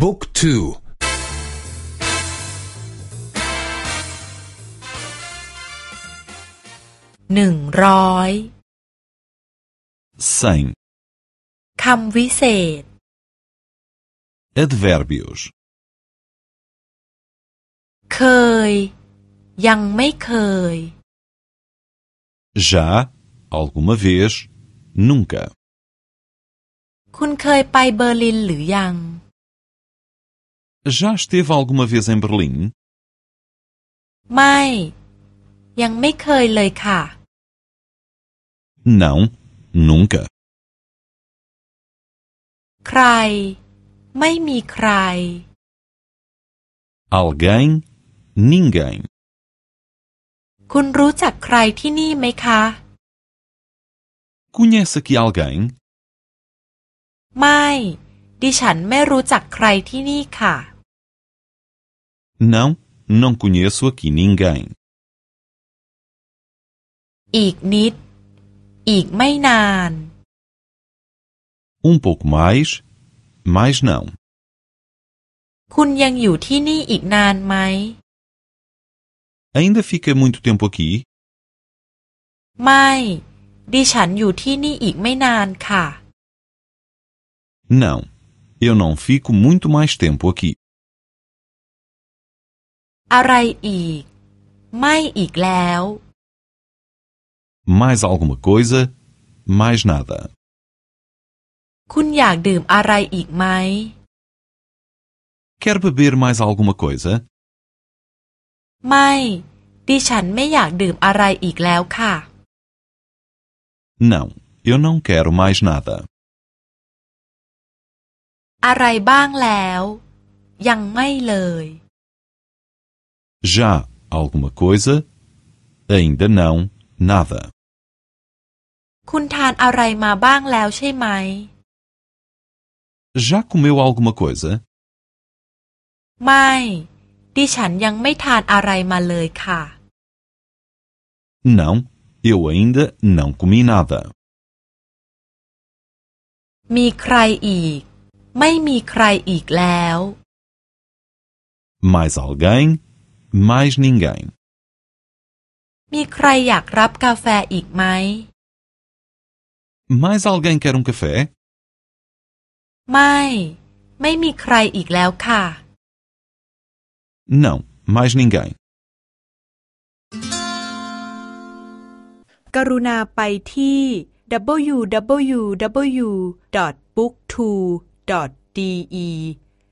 บุ๊กทูหนึ่งร้อย cem คำวิเศษ advérbios เคย ยังไม่เคย já alguma vez nunca คุณเคยไปเบอร์ลินหรือยัง já esteve alguma vez em Berlim ไม่ ยังไม่เคยเลยค่ะ não nunca ใคร ไม่มีใคร alguém ninguém คุณรู้จักใครที่นี่ไหมคะ conhece aqui alguém ไม่ ดิฉันไม่รู้จักใครที่นี่ค่ะ não não conheço aqui ninguém อีกนิด อีกไม่นาน um pouco mais mais não คุณยังอยู่ที่นี่อีกนานไหม ainda fica muito tempo aqui ไม่ ดิฉันอยู่ที่นี่อีกไม่นานค่ะ não eu não fico muito mais tempo aqui อะไรอีก ไม่อีกแล้ว mais alguma coisa mais nada คุณอยากดื่มอะไรอีกไหม quer beber mais alguma coisa ไม่ ดิฉันไม่อยากดื่มอะไรอีกแล้วค่ะ não eu não quero mais nada อะไรบ้างแล้ว ยังไม่เลย já alguma coisa ainda não nada คุณทานอะไรมาบ้างแล้วใช่ไหม já comeu alguma coisa ไม่ ดิฉันยังไม่ทานอะไรมาเลยค่ะ não eu ainda não comi nada มีใครอีก ไม่มีใครอีกแล้ว mais alguém Mais ninguém มีใครอยากรับกาแฟอีกไหม mais alguém quer um café ไม่ ไม่มีใครอีกแล้วค่ะ não mais ninguém กรุณาไปที่ www.booktwo.de